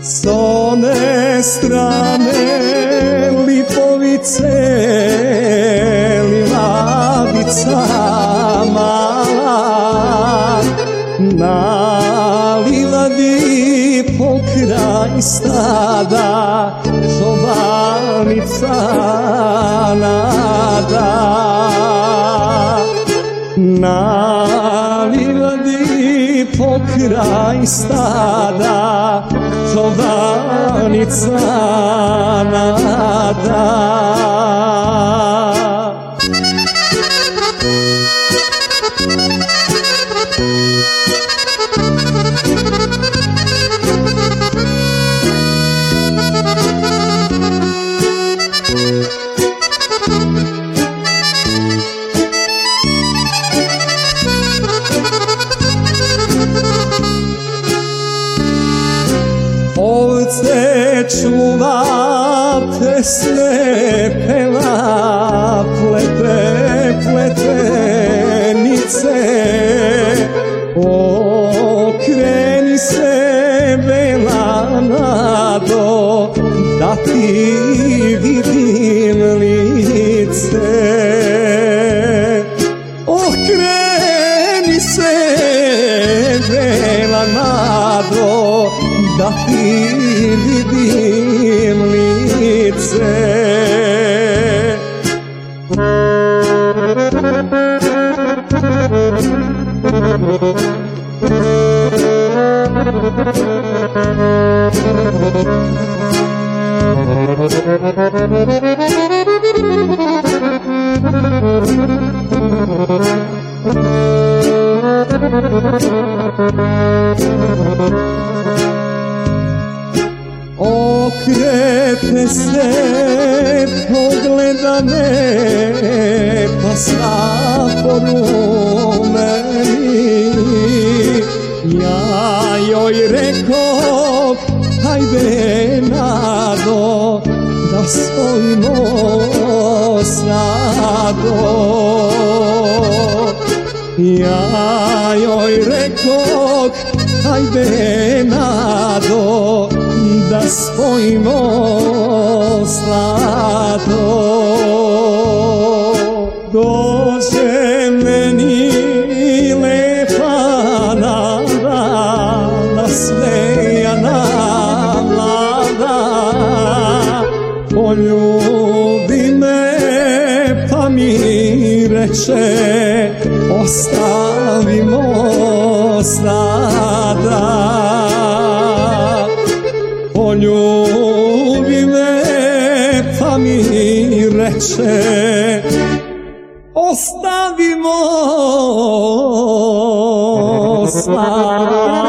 Sono strane Na livadi pokraj stada Čobanica nada. Na livadi pokraj stada Čobanica nada Ovce čuva pesme peva plete pletenice Okreni se bela nado da ti vidim lice. Okreni se bela nado da ti vidim lice Okretne se, pogleda me, pa sva porumeni. Ja joj reko, hajde nado, da spojimo snado. Ja joj rekog, hajde nado, da spojimo slado. Dođe meni lepa nada, nasmejana mlada, poljubi me pa mi reče, ostavimo sada. Reče, ostavimo sada.